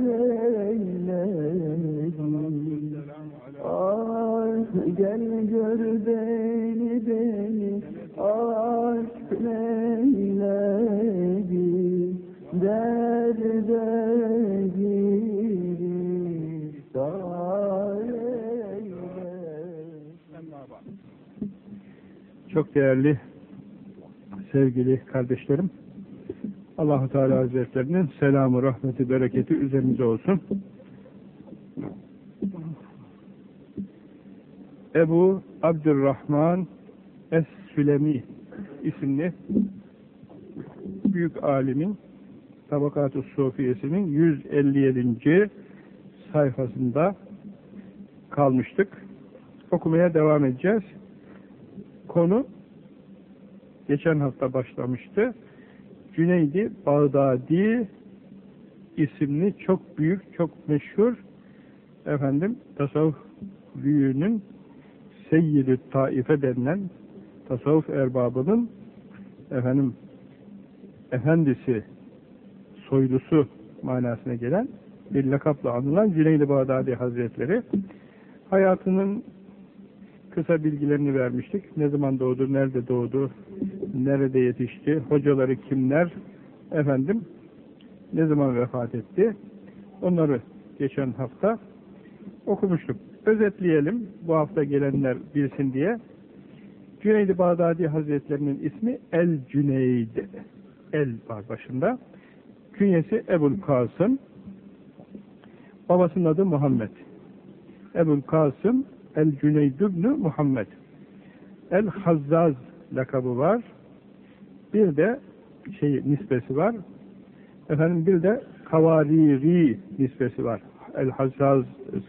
eyledi Ah gel gör beni beni aşk neyledi Derde eyledi Çok değerli sevgili kardeşlerim, Allahu Teala Hazretlerinin selamı, rahmeti, bereketi üzerinize olsun. Ebu Abdurrahman Es-Sülemi isimli büyük alimin Tabakat-ı Sufiyesi'nin 157. sayfasında kalmıştık. Okumaya devam edeceğiz. Konu geçen hafta başlamıştı. Cüneydi Bağdadi isimli çok büyük, çok meşhur efendim tasavvuf büyüğünün Seyyid-i Taife denilen tasavvuf erbabının efendim efendisi soylusu manasına gelen bir lakapla anılan Cüneyd-i Bağdadi Hazretleri hayatının kısa bilgilerini vermiştik. Ne zaman doğdu, nerede doğdu, nerede yetişti, hocaları kimler, efendim ne zaman vefat etti. Onları geçen hafta okumuştuk. Özetleyelim, bu hafta gelenler bilsin diye. Cüneyd-i Bağdadi Hazretlerinin ismi El-Cüneyd. El var başında. Künyesi Ebul Kasım. Babasının adı Muhammed. Ebul Kasım El-Cüneyd ibn Muhammed. El-Hazzaz lakabı var. Bir de şey nispesi var. Efendim bir de Kavariri nispesi var. El-Hazzaz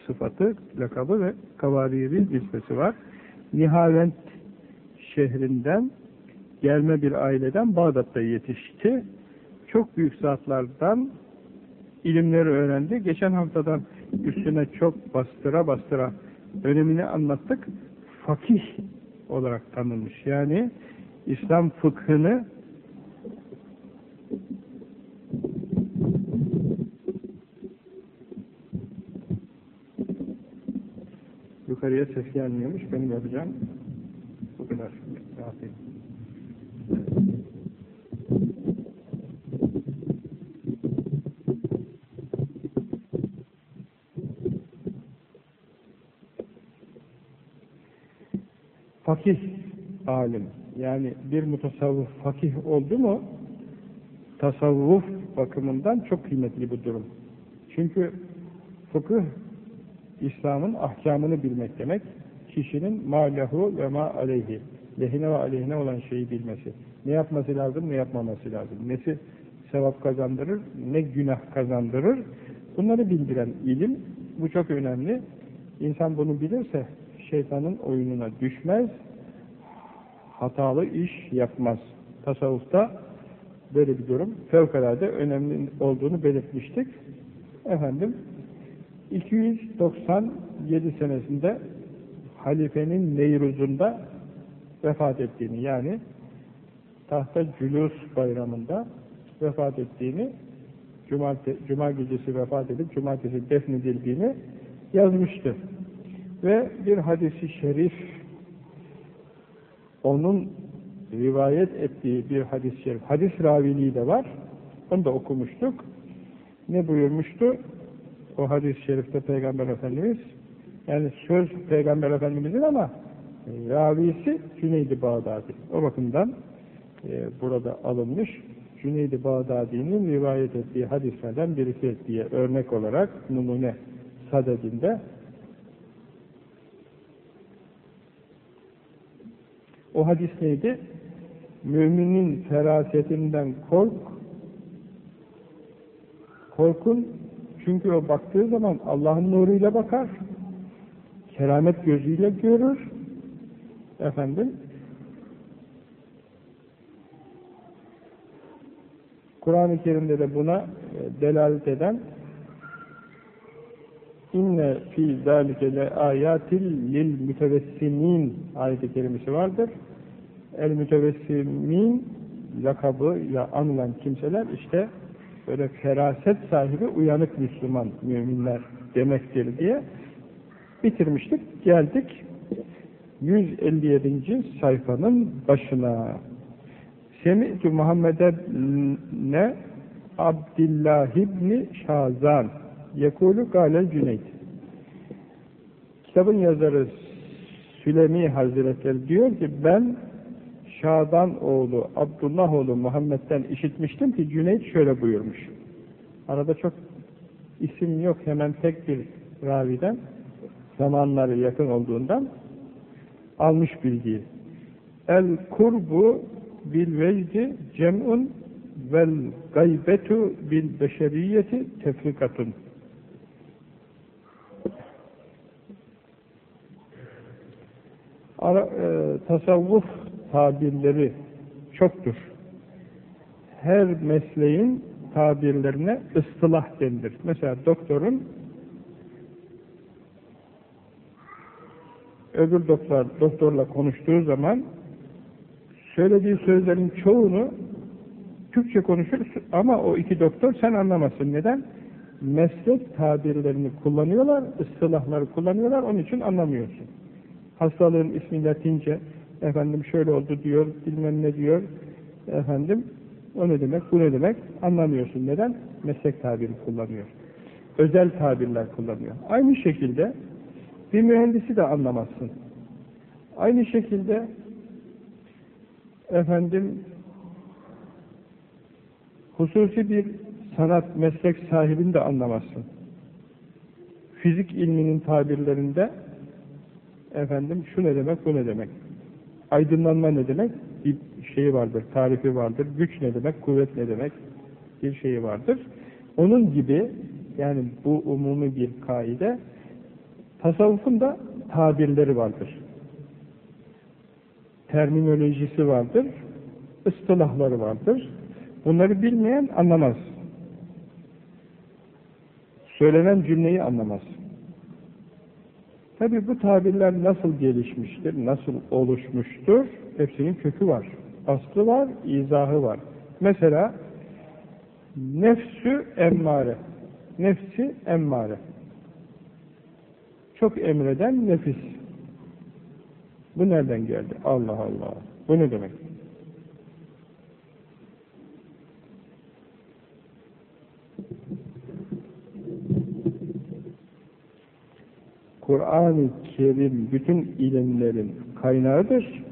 sıfatı, lakabı ve Kavariri nispesi var. Nihavent şehrinden gelme bir aileden Bağdat'ta yetişti. Çok büyük zatlardan ilimleri öğrendi. Geçen haftadan üstüne çok bastıra bastıra önemini anlattık. Fakih olarak tanınmış. Yani İslam fıkhını yukarıya ses gelmiyormuş. Benim yapacağım bu kadar. Rahatlayın. Fakih alim yani bir mutasavvuf fakih oldu mu tasavvuf bakımından çok kıymetli bu durum. Çünkü fıkıh İslam'ın ahkamını bilmek demek. Kişinin ma lehu ve ma aleyhi lehine ve aleyhine olan şeyi bilmesi. Ne yapması lazım, ne yapmaması lazım. Nesi sevap kazandırır, ne günah kazandırır. Bunları bildiren ilim, bu çok önemli. İnsan bunu bilirse şeytanın oyununa düşmez, hatalı iş yapmaz. Tasavvufta böyle bir durum fevkalade önemli olduğunu belirtmiştik. Efendim 297 senesinde halifenin Neyruz'unda vefat ettiğini yani tahta cülus bayramında vefat ettiğini Cumartesi, Cuma gecesi vefat edip Cumartesi defnedildiğini yazmıştı. Ve bir hadisi şerif onun rivayet ettiği bir hadis-i şerif, hadis raviliği de var. Onu da okumuştuk. Ne buyurmuştu? O hadis-i şerifte Peygamber Efendimiz, yani söz Peygamber Efendimiz'in ama ravisi Cüneydi Bağdadi. O bakımdan e, burada alınmış Cüneydi Bağdadi'nin rivayet ettiği hadislerden birisi diye örnek olarak numune sadedinde O hadis neydi? Müminin ferasetinden kork. Korkun çünkü o baktığı zaman Allah'ın nuruyla bakar. Keramet gözüyle görür. Efendim Kur'an-ı Kerim'de de buna e, delalet eden inne fi zalike le ayatil lil mütevessimin ayet-i kerimesi vardır. El mütevessimin lakabıyla anılan kimseler işte böyle feraset sahibi uyanık Müslüman müminler demektir diye bitirmiştik. Geldik 157. sayfanın başına. Semi'tu Muhammed'e ne Abdillah ibni Şazan yekulu gale Cüneyt kitabın yazarı Sülemi Hazretleri diyor ki ben Şadan oğlu Abdullah oğlu Muhammed'den işitmiştim ki Cüneyt şöyle buyurmuş. Arada çok isim yok hemen tek bir raviden zamanları yakın olduğundan almış bilgiyi. El kurbu bil vecdi cem'un vel gaybetu bil beşeriyeti tefrikatun. Ara, e, tasavvuf tabirleri çoktur. Her mesleğin tabirlerine ıstılah denilir. Mesela doktorun öbür doktor, doktorla konuştuğu zaman söylediği sözlerin çoğunu Türkçe konuşur ama o iki doktor sen anlamazsın. Neden? Meslek tabirlerini kullanıyorlar, ıstılahları kullanıyorlar, onun için anlamıyorsun. Hastalığın ismi Latince, efendim şöyle oldu diyor, bilmem ne diyor, efendim o ne demek, bu ne demek anlamıyorsun. Neden? Meslek tabiri kullanıyor. Özel tabirler kullanıyor. Aynı şekilde bir mühendisi de anlamazsın. Aynı şekilde efendim hususi bir sanat, meslek sahibini de anlamazsın. Fizik ilminin tabirlerinde efendim şu ne demek, bu ne demek? Aydınlanma ne demek? Bir şeyi vardır, tarifi vardır. Güç ne demek, kuvvet ne demek? Bir şeyi vardır. Onun gibi yani bu umumi bir kaide tasavvufun da tabirleri vardır. Terminolojisi vardır. ıstılahları vardır. Bunları bilmeyen anlamaz. Söylenen cümleyi anlamaz. Tabi bu tabirler nasıl gelişmiştir, nasıl oluşmuştur? Hepsinin kökü var. Aslı var, izahı var. Mesela nefsü emmare. Nefsi emmare. Çok emreden nefis. Bu nereden geldi? Allah Allah. Bu ne demek? Kur'an-ı Kerim bütün ilimlerin kaynağıdır.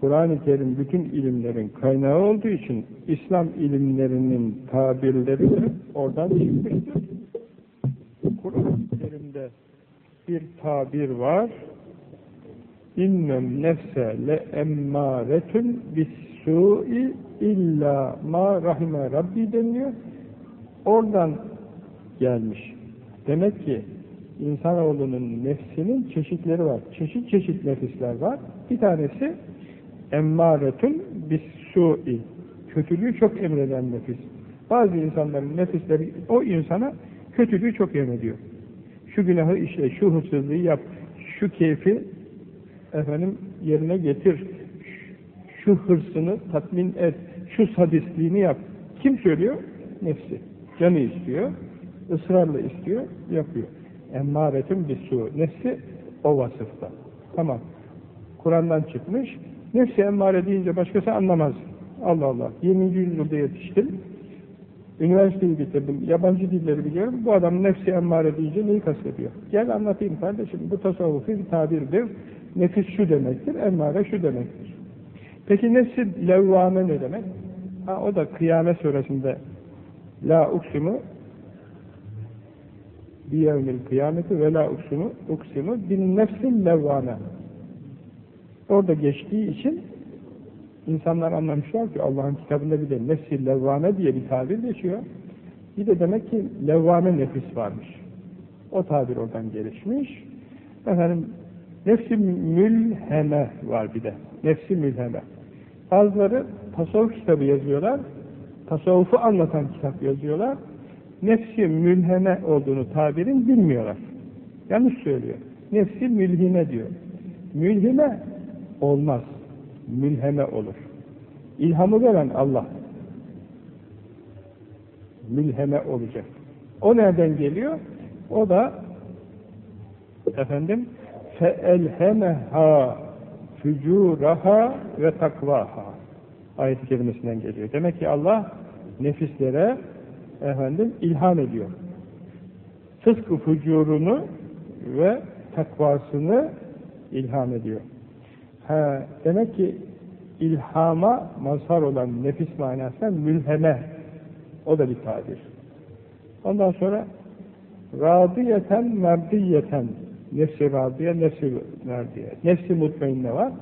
Kur'an-ı Kerim bütün ilimlerin kaynağı olduğu için İslam ilimlerinin tabirleri de oradan çıkmıştır. Kur'an-ı Kerim'de bir tabir var. İnnem nefse le emmâretun bis-sû'i illa ma rahime rabbi deniyor. Oradan gelmiş. Demek ki insanoğlunun nefsinin çeşitleri var. Çeşit çeşit nefisler var. Bir tanesi emmâretun bis-sû'i kötülüğü çok emreden nefis. Bazı insanların nefisleri o insana kötülüğü çok emrediyor. Şu günahı işle, şu hırsızlığı yap, şu keyfi efendim yerine getir, şu hırsını tatmin et, şu sadistliğini yap. Kim söylüyor? Nefsi. Canı istiyor, ısrarla istiyor, yapıyor. Emmâretun bir su. Nefsi o vasıfta. Tamam. Kur'an'dan çıkmış. Nefsi emmare deyince başkası anlamaz. Allah Allah. 20. yüzyılda yetiştim. Üniversiteyi bitirdim. Yabancı dilleri biliyorum. Bu adam nefsi emmare deyince neyi kastediyor? Gel anlatayım kardeşim. Bu tasavvufi bir tabirdir. Nefis şu demektir. Emmare şu demektir. Peki nefsi levvame ne demek? Ha, o da kıyamet suresinde La uksimu biyevmil kıyameti ve la uksimu uksimu bin nefsin levvame orada geçtiği için insanlar anlamışlar ki Allah'ın kitabında bir de nefsi levvame diye bir tabir geçiyor. Bir de demek ki levvame nefis varmış. O tabir oradan gelişmiş. Efendim nefsi mülheme var bir de. Nefsi mülheme. Bazıları tasavvuf kitabı yazıyorlar. Tasavvufu anlatan kitap yazıyorlar nefsi mülhene olduğunu tabirin bilmiyorlar. Yanlış söylüyor. Nefsi mülhine diyor. Mülhime olmaz. Mülheme olur. İlhamı veren Allah. Mülheme olacak. O nereden geliyor? O da efendim feelhemeha fücuraha ve takvaha ayet kelimesinden geliyor. Demek ki Allah nefislere efendim ilham ediyor. Fıskı fücurunu ve takvasını ilham ediyor. Ha, demek ki ilhama mazhar olan nefis manasında mülheme o da bir tabir. Ondan sonra radiyeten merdiyeten nefsi radiye, nefsi merdiye, nefsi mutmainne var.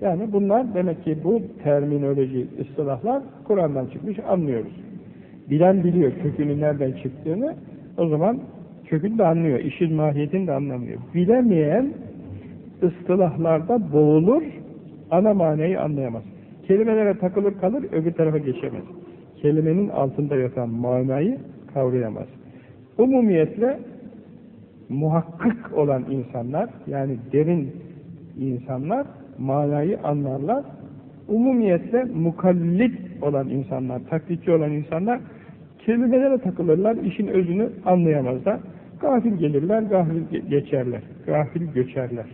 Yani bunlar demek ki bu terminoloji, ıstılahlar Kur'an'dan çıkmış anlıyoruz. Bilen biliyor kökünün nereden çıktığını, o zaman kökünü de anlıyor, işin mahiyetini de anlamıyor. Bilemeyen ıstılahlarda boğulur, ana manayı anlayamaz. Kelimelere takılır kalır, öbür tarafa geçemez. Kelimenin altında yatan manayı kavrayamaz. Umumiyetle muhakkik olan insanlar, yani derin insanlar manayı anlarlar. Umumiyetle mukallit olan insanlar, taklitçi olan insanlar kelimelere takılırlar, işin özünü anlayamazlar. Gafil gelirler, gafil geçerler, gafil göçerler.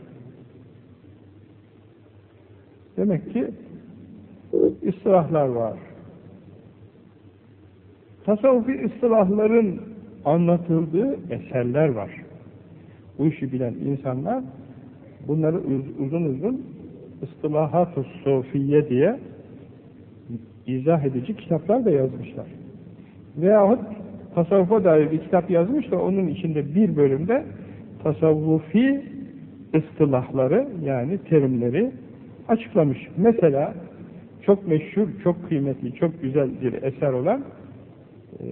Demek ki ıstılahlar var. Tasavvufi ıstılahların anlatıldığı eserler var. Bu işi bilen insanlar bunları uzun uzun ıstılahat-ı sofiye diye izah edici kitaplar da yazmışlar. Veyahut tasavvufa dair bir kitap yazmış da onun içinde bir bölümde tasavvufi ıstılahları yani terimleri açıklamış. Mesela çok meşhur, çok kıymetli, çok güzel bir eser olan e,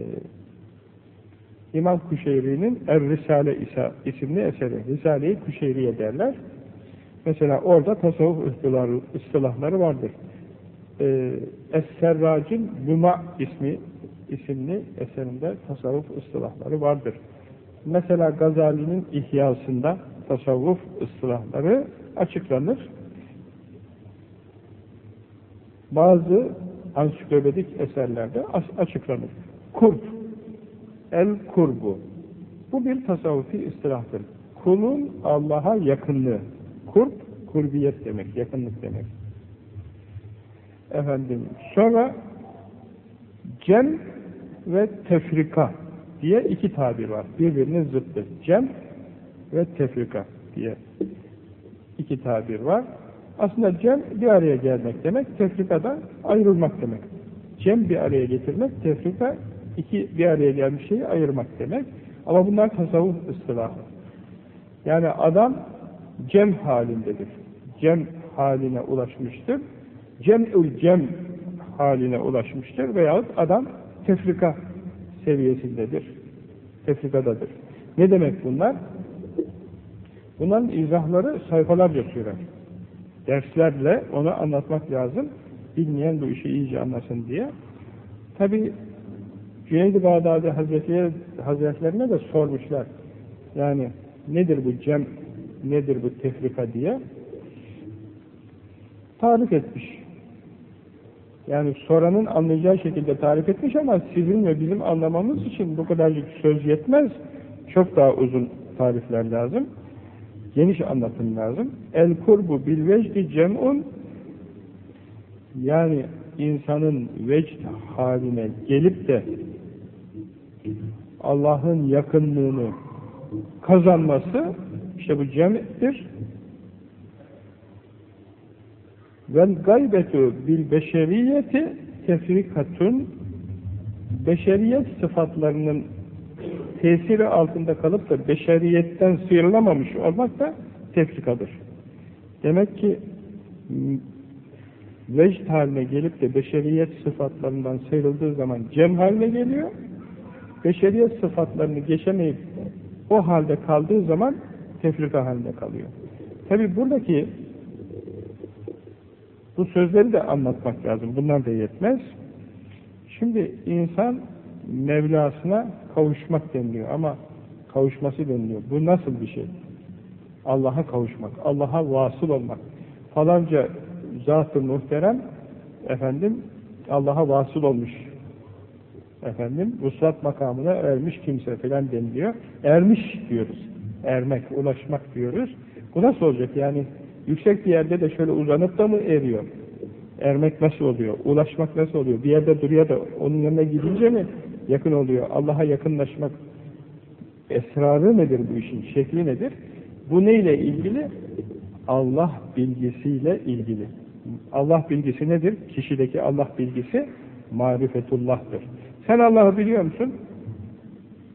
İmam Kuşeyri'nin Er-Risale isimli eseri. Risale-i Kuşeyriye derler. Mesela orada tasavvuf ıstılahları vardır. Ee, Es-Serrac'ın Luma ismi isimli eserinde tasavvuf ıstılahları vardır. Mesela Gazali'nin İhyasında tasavvuf ıstılahları açıklanır. Bazı ansiklopedik eserlerde açıklanır. Kurp El kurbu. Bu bir tasavvufi istilahtır. Kulun Allah'a yakınlığı. Kurb, kurbiyet demek, yakınlık demek. Efendim, sonra cem ve tefrika diye iki tabir var. Birbirinin zıttı. Cem ve tefrika diye iki tabir var. Aslında cem bir araya gelmek demek, tefrika da ayrılmak demek. Cem bir araya getirmek, tefrika iki bir araya gelmiş şeyi ayırmak demek. Ama bunlar tasavvuf ıstılahı. Yani adam cem halindedir. Cem haline ulaşmıştır. Cem'ül cem haline ulaşmıştır veyahut adam tefrika seviyesindedir. Tefrikadadır. Ne demek bunlar? Bunların izahları sayfalarca sürer. Derslerle onu anlatmak lazım. Bilmeyen bu işi iyice anlasın diye. Tabi Cüneyd-i Bağdadi Hazretleri, Hazretlerine de sormuşlar. Yani nedir bu cem, nedir bu tefrika diye. Tarif etmiş. Yani soranın anlayacağı şekilde tarif etmiş ama sizin ve bizim anlamamız için bu kadarcık söz yetmez. Çok daha uzun tarifler lazım. Geniş anlatım lazım. El kurbu bil vecdi cem'un yani insanın vecd haline gelip de Allah'ın yakınlığını kazanması işte bu cem'dir. Vel gaybetu bil beşeriyeti tefrikatun beşeriyet sıfatlarının tesiri altında kalıp da beşeriyetten sıyrılamamış olmak da tefrikadır. Demek ki vecd haline gelip de beşeriyet sıfatlarından sıyrıldığı zaman cem haline geliyor. Beşeriyet sıfatlarını geçemeyip o halde kaldığı zaman tefrika halinde kalıyor. Tabi buradaki bu sözleri de anlatmak lazım. Bunlar da yetmez. Şimdi insan Mevlasına kavuşmak deniliyor ama kavuşması deniliyor. Bu nasıl bir şey? Allah'a kavuşmak, Allah'a vasıl olmak. Falanca zat-ı muhterem efendim Allah'a vasıl olmuş. Efendim, vuslat makamına ermiş kimse falan deniliyor. Ermiş diyoruz. Ermek, ulaşmak diyoruz. Bu nasıl olacak? Yani yüksek bir yerde de şöyle uzanıp da mı eriyor? Ermek nasıl oluyor? Ulaşmak nasıl oluyor? Bir yerde duruyor da onun yanına gidince mi yakın oluyor? Allah'a yakınlaşmak esrarı nedir bu işin? Şekli nedir? Bu neyle ilgili? Allah bilgisiyle ilgili. Allah bilgisi nedir? Kişideki Allah bilgisi marifetullah'tır. Sen Allah'ı biliyor musun?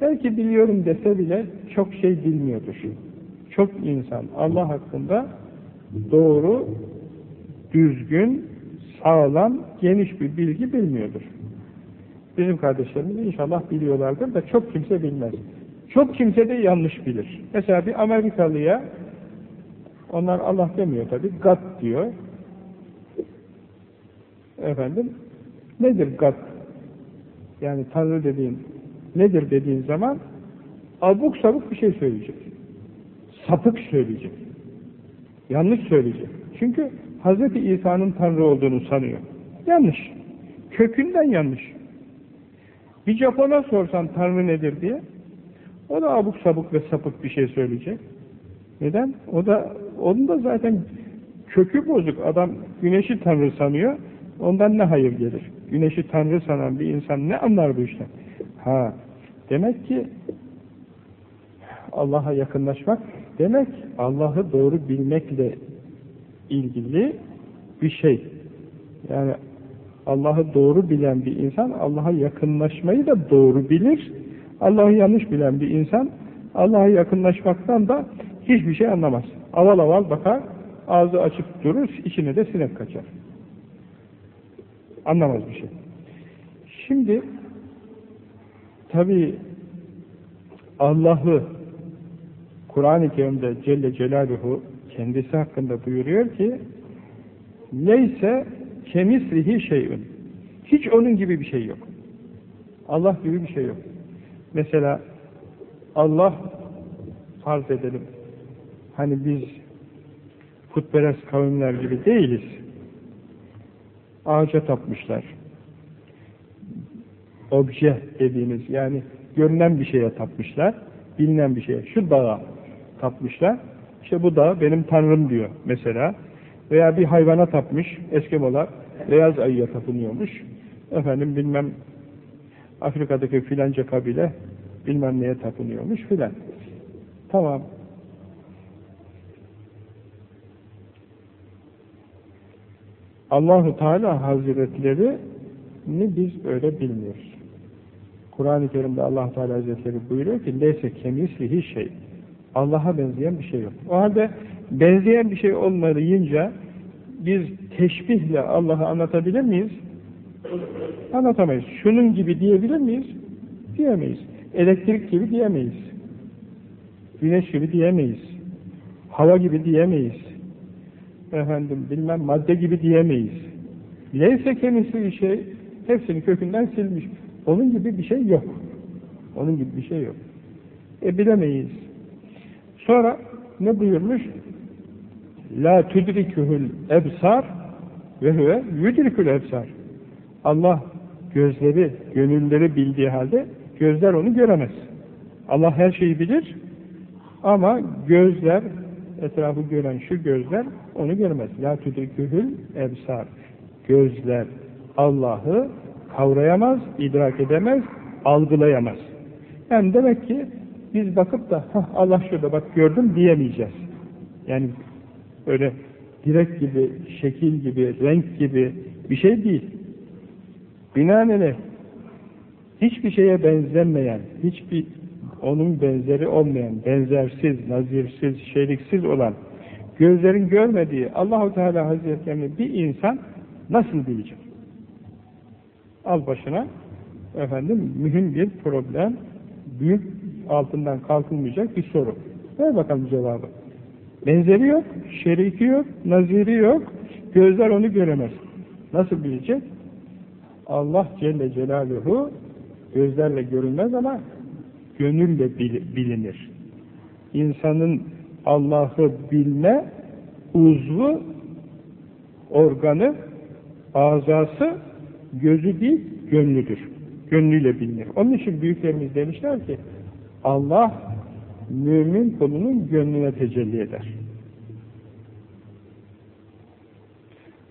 Belki biliyorum dese bile çok şey bilmiyordur. Çok insan Allah hakkında doğru, düzgün, sağlam, geniş bir bilgi bilmiyordur. Bizim kardeşlerimiz inşallah biliyorlardır da çok kimse bilmez. Çok kimse de yanlış bilir. Mesela bir Amerikalıya onlar Allah demiyor tabi, God diyor. Efendim, nedir God? Yani Tanrı dediğin, nedir dediğin zaman abuk sabuk bir şey söyleyecek. Sapık söyleyecek. Yanlış söyleyecek. Çünkü Hz. İsa'nın Tanrı olduğunu sanıyor. Yanlış. Kökünden yanlış. Bir Japon'a sorsan Tanrı nedir diye, o da abuk sabuk ve sapık bir şey söyleyecek. Neden? O da onun da zaten kökü bozuk. Adam güneşi tanrı sanıyor. Ondan ne hayır gelir? Güneşi tanrı sanan bir insan ne anlar bu işten? Ha, demek ki Allah'a yakınlaşmak demek Allah'ı doğru bilmekle ilgili bir şey. Yani Allah'ı doğru bilen bir insan Allah'a yakınlaşmayı da doğru bilir. Allah'ı yanlış bilen bir insan Allah'a yakınlaşmaktan da hiçbir şey anlamaz. Aval aval bakar, ağzı açık durur, içine de sinek kaçar. Anlamaz bir şey. Şimdi tabi Allah'ı Kur'an-ı Kerim'de Celle Celaluhu kendisi hakkında buyuruyor ki neyse kemislihi şeyün hiç onun gibi bir şey yok. Allah gibi bir şey yok. Mesela Allah farz edelim hani biz putperest kavimler gibi değiliz. Ağaca tapmışlar. Obje dediğimiz yani görünen bir şeye tapmışlar. Bilinen bir şeye. Şu dağa tapmışlar. İşte bu dağ benim tanrım diyor mesela. Veya bir hayvana tapmış Eskimolar. Beyaz ayıya tapınıyormuş. Efendim bilmem Afrika'daki filanca kabile bilmem neye tapınıyormuş filan. Tamam. Allahu Teala Hazretleri ni biz öyle bilmiyoruz. Kur'an-ı Kerim'de Allah Teala Hazretleri buyuruyor ki neyse kemislihi şey. Allah'a benzeyen bir şey yok. O halde benzeyen bir şey olmayınca biz teşbihle Allah'ı anlatabilir miyiz? Anlatamayız. Şunun gibi diyebilir miyiz? Diyemeyiz. Elektrik gibi diyemeyiz. Güneş gibi diyemeyiz. Hava gibi diyemeyiz. Efendim bilmem madde gibi diyemeyiz. Neyse kendisi bir şey hepsini kökünden silmiş. Onun gibi bir şey yok. Onun gibi bir şey yok. E bilemeyiz. Sonra ne buyurmuş? La tudrikuhul ebsar ve huve yudrikul ebsar. Allah gözleri, gönülleri bildiği halde gözler onu göremez. Allah her şeyi bilir ama gözler, etrafı gören şu gözler onu görmez. La tudrikuhul ebsar. Gözler Allah'ı kavrayamaz, idrak edemez, algılayamaz. Yani demek ki biz bakıp da Allah şurada bak gördüm diyemeyeceğiz. Yani öyle direkt gibi, şekil gibi, renk gibi bir şey değil. Binaenaleyh hiçbir şeye benzemeyen, hiçbir onun benzeri olmayan, benzersiz, nazirsiz, şeriksiz olan, gözlerin görmediği Allahu Teala Hazretlerini bir insan nasıl bilecek? Al başına efendim mühim bir problem, büyük altından kalkılmayacak bir soru. Ver bakalım cevabı. Benzeri yok, şeriki yok, naziri yok, gözler onu göremez. Nasıl bilecek? Allah Celle Celaluhu gözlerle görülmez ama gönülle bilinir. İnsanın Allah'ı bilme uzvu, organı, azası gözü değil, gönlüdür. Gönlüyle bilinir. Onun için büyüklerimiz demişler ki Allah mümin kulunun gönlüne tecelli eder.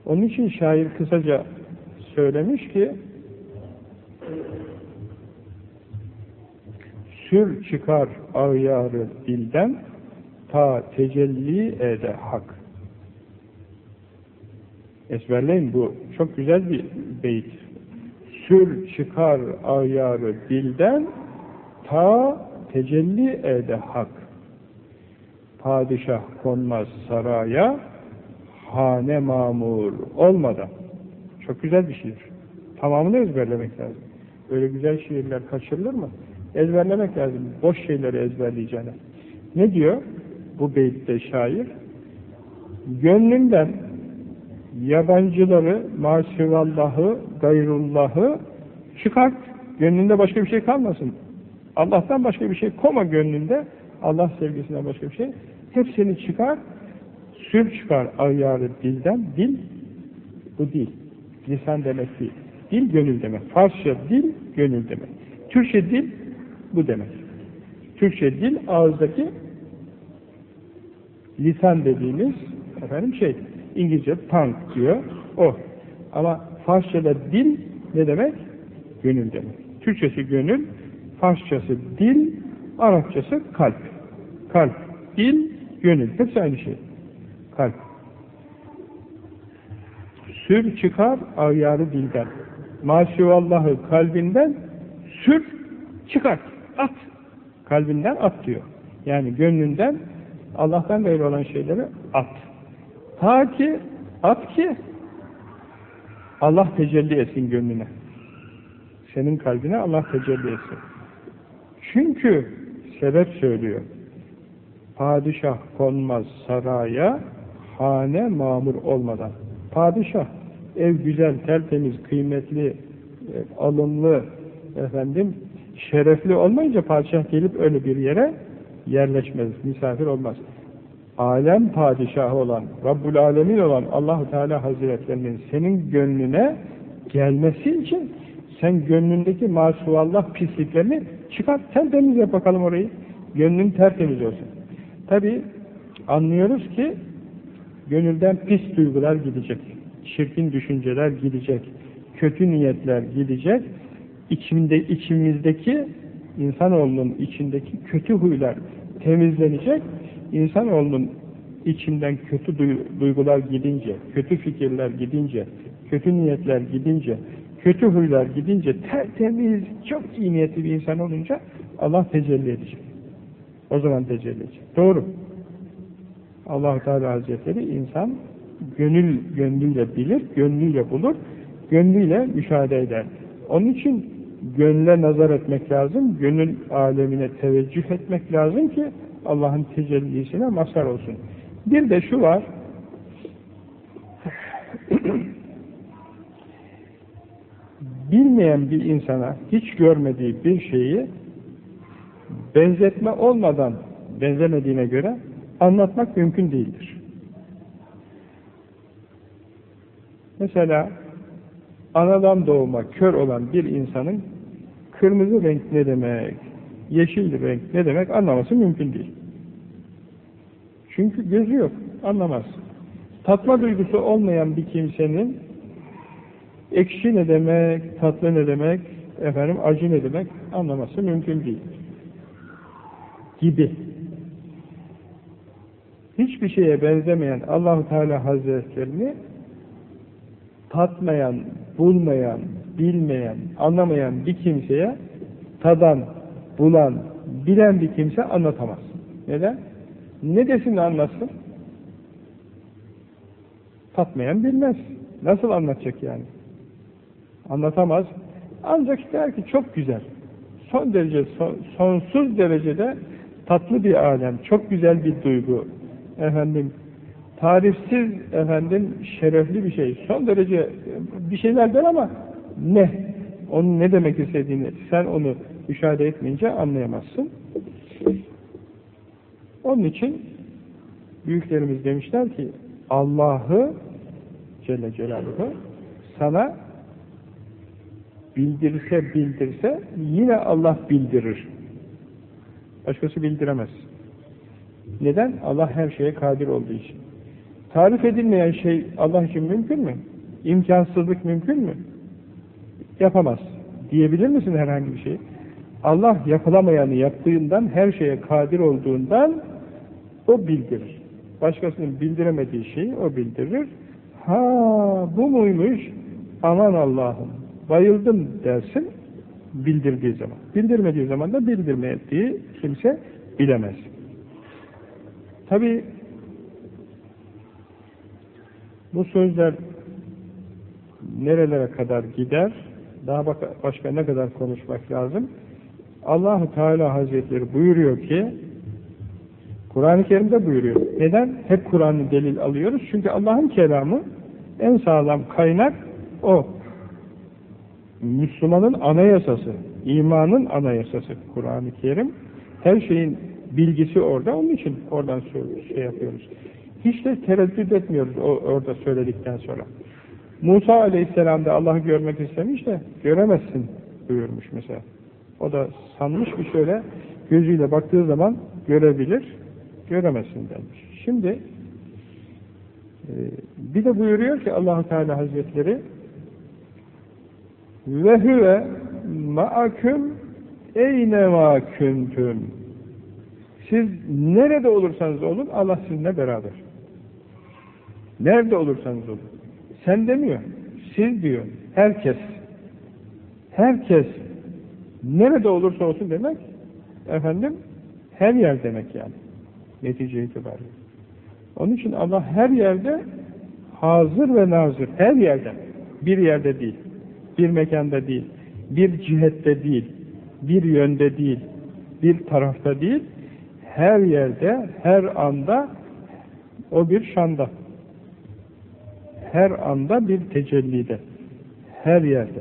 Onun için şair kısaca söylemiş ki sür çıkar ağyarı dilden ta tecelli ede hak. Ezberleyin bu. Çok güzel bir beyit. Sür çıkar ayarı dilden ta tecelli ede hak. Padişah konmaz saraya hane mamur olmadan. Çok güzel bir şiir. Tamamını ezberlemek lazım. Öyle güzel şiirler kaçırılır mı? Ezberlemek lazım. Boş şeyleri ezberleyeceğine. Ne diyor bu beytte şair? Gönlünden yabancıları, masivallahı, gayrullahı çıkart. Gönlünde başka bir şey kalmasın. Allah'tan başka bir şey koma gönlünde. Allah sevgisinden başka bir şey. Hepsini çıkar. Sür çıkar ayarı dilden. Dil, bu dil. Lisan demek değil. Dil gönül demek. Farsça dil gönül demek. Türkçe dil bu demek. Türkçe dil ağızdaki lisan dediğimiz efendim şey İngilizce tongue diyor. O. Ama Farsçada dil ne demek? Gönül demek. Türkçesi gönül, Farsçası dil, Arapçası kalp. Kalp, dil, gönül. Hepsi aynı şey. Kalp. Sür çıkar ayarı dilden. Maşivallahı kalbinden sür çıkart. At. Kalbinden at diyor. Yani gönlünden Allah'tan gayrı olan şeyleri at. Ta ki at ki Allah tecelli etsin gönlüne. Senin kalbine Allah tecelli etsin. Çünkü sebep söylüyor. Padişah konmaz saraya hane mamur olmadan. Padişah ev güzel, tertemiz, kıymetli, e, alımlı, efendim, şerefli olmayınca padişah gelip öyle bir yere yerleşmez, misafir olmaz alem padişahı olan, Rabbul Alemin olan Allahu Teala Hazretlerinin senin gönlüne gelmesi için sen gönlündeki masuvallah pisliklerini çıkart, tertemiz yap bakalım orayı. Gönlün tertemiz olsun. Tabi anlıyoruz ki gönülden pis duygular gidecek, çirkin düşünceler gidecek, kötü niyetler gidecek, içimde, içimizdeki insanoğlunun içindeki kötü huylar temizlenecek, insanoğlunun içinden kötü duygular gidince, kötü fikirler gidince, kötü niyetler gidince, kötü huylar gidince, tertemiz, çok iyi niyetli bir insan olunca Allah tecelli edecek. O zaman tecelli edecek. Doğru. allah Teala Hazretleri insan gönül gönlüyle bilir, gönlüyle bulur, gönlüyle müşahede eder. Onun için gönle nazar etmek lazım, gönül alemine teveccüh etmek lazım ki Allah'ın tecellisine mazhar olsun. Bir de şu var, bilmeyen bir insana hiç görmediği bir şeyi benzetme olmadan benzemediğine göre anlatmak mümkün değildir. Mesela anadan doğma kör olan bir insanın kırmızı renk ne demek, yeşil renk ne demek anlaması mümkün değil. Çünkü gözü yok, anlamaz. Tatma duygusu olmayan bir kimsenin ekşi ne demek, tatlı ne demek, efendim acı ne demek anlaması mümkün değil. Gibi. Hiçbir şeye benzemeyen Allahu Teala Hazretlerini tatmayan, bulmayan, bilmeyen, anlamayan bir kimseye tadan, bulan, bilen bir kimse anlatamaz. Neden? Ne desin de anlatsın? Tatmayan bilmez. Nasıl anlatacak yani? Anlatamaz. Ancak der ki çok güzel. Son derece, son, sonsuz derecede tatlı bir alem, çok güzel bir duygu. Efendim, tarifsiz, efendim, şerefli bir şey. Son derece bir şeyler der ama ne? Onun ne demek istediğini sen onu müşahede etmeyince anlayamazsın. Onun için büyüklerimiz demişler ki Allah'ı Celle Celaluhu sana bildirse bildirse yine Allah bildirir. Başkası bildiremez. Neden? Allah her şeye kadir olduğu için. Tarif edilmeyen şey Allah için mümkün mü? İmkansızlık mümkün mü? Yapamaz. Diyebilir misin herhangi bir şey? Allah yapılamayanı yaptığından, her şeye kadir olduğundan o bildirir. Başkasının bildiremediği şeyi o bildirir. Ha bu muymuş? Aman Allah'ım bayıldım dersin bildirdiği zaman. Bildirmediği zaman da bildirmediği kimse bilemez. Tabi bu sözler nerelere kadar gider? Daha başka ne kadar konuşmak lazım? Allahu Teala Hazretleri buyuruyor ki Kur'an-ı Kerim'de buyuruyor. Neden? Hep Kur'an'ı delil alıyoruz. Çünkü Allah'ın kelamı en sağlam kaynak o. Müslümanın anayasası, imanın anayasası Kur'an-ı Kerim. Her şeyin bilgisi orada, onun için oradan şey yapıyoruz. Hiç de tereddüt etmiyoruz orada söyledikten sonra. Musa aleyhisselam da Allah'ı görmek istemiş de göremezsin buyurmuş mesela. O da sanmış ki şöyle gözüyle baktığı zaman görebilir, göremezsin demiş. Şimdi e, bir de buyuruyor ki Allahu Teala Hazretleri ve huve ma'aküm eyne ma kuntum siz nerede olursanız olun Allah sizinle beraber. Nerede olursanız olun. Sen demiyor. Siz diyor. Herkes. Herkes nerede olursa olsun demek efendim her yer demek yani. Netice itibariyle. Onun için Allah her yerde hazır ve nazır. Her yerde. Bir yerde değil. Bir mekanda değil. Bir cihette değil. Bir yönde değil. Bir tarafta değil her yerde, her anda o bir şanda. Her anda bir tecellide. Her yerde.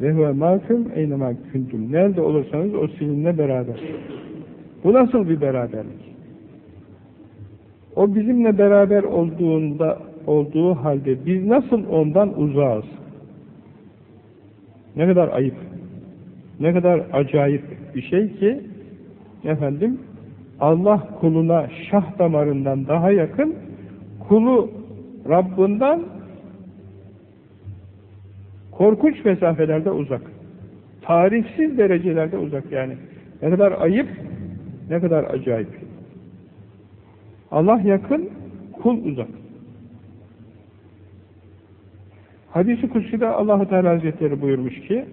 Ve huve mâküm eynemâ küntüm. Nerede olursanız o sizinle beraber. Bu nasıl bir beraberlik? O bizimle beraber olduğunda olduğu halde biz nasıl ondan uzağız? Ne kadar ayıp. Ne kadar acayip bir şey ki efendim Allah kuluna şah damarından daha yakın, kulu Rabbinden korkunç mesafelerde uzak. Tarifsiz derecelerde uzak yani. Ne kadar ayıp, ne kadar acayip. Allah yakın, kul uzak. Hadis-i Kutsi'de allah Teala Hazretleri buyurmuş ki,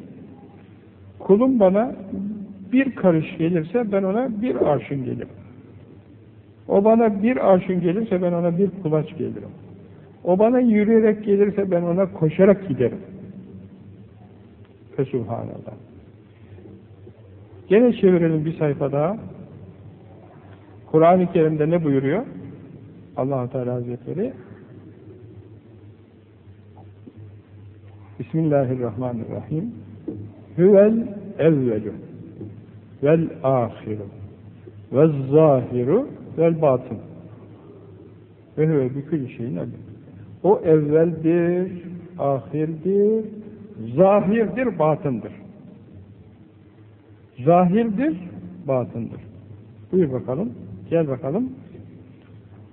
kulum bana bir karış gelirse ben ona bir arşın gelirim. O bana bir arşın gelirse ben ona bir kulaç gelirim. O bana yürüyerek gelirse ben ona koşarak giderim. Fesubhanallah. Gene çevirelim bir sayfa daha. Kur'an-ı Kerim'de ne buyuruyor? allah Teala Hazretleri Bismillahirrahmanirrahim Hüvel evvelü vel ahiru ve zahiru vel batın ve huve bükül şeyin alim. O evveldir, ahirdir, zahirdir, batındır. Zahirdir, batındır. Buyur bakalım, gel bakalım.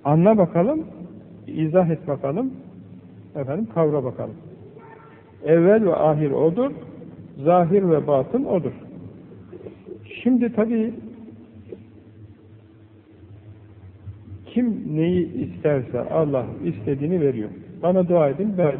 Anla bakalım, izah et bakalım. Efendim, kavra bakalım. Evvel ve ahir odur, zahir ve batın odur. Şimdi tabii kim neyi isterse Allah istediğini veriyor. Bana dua edin, ben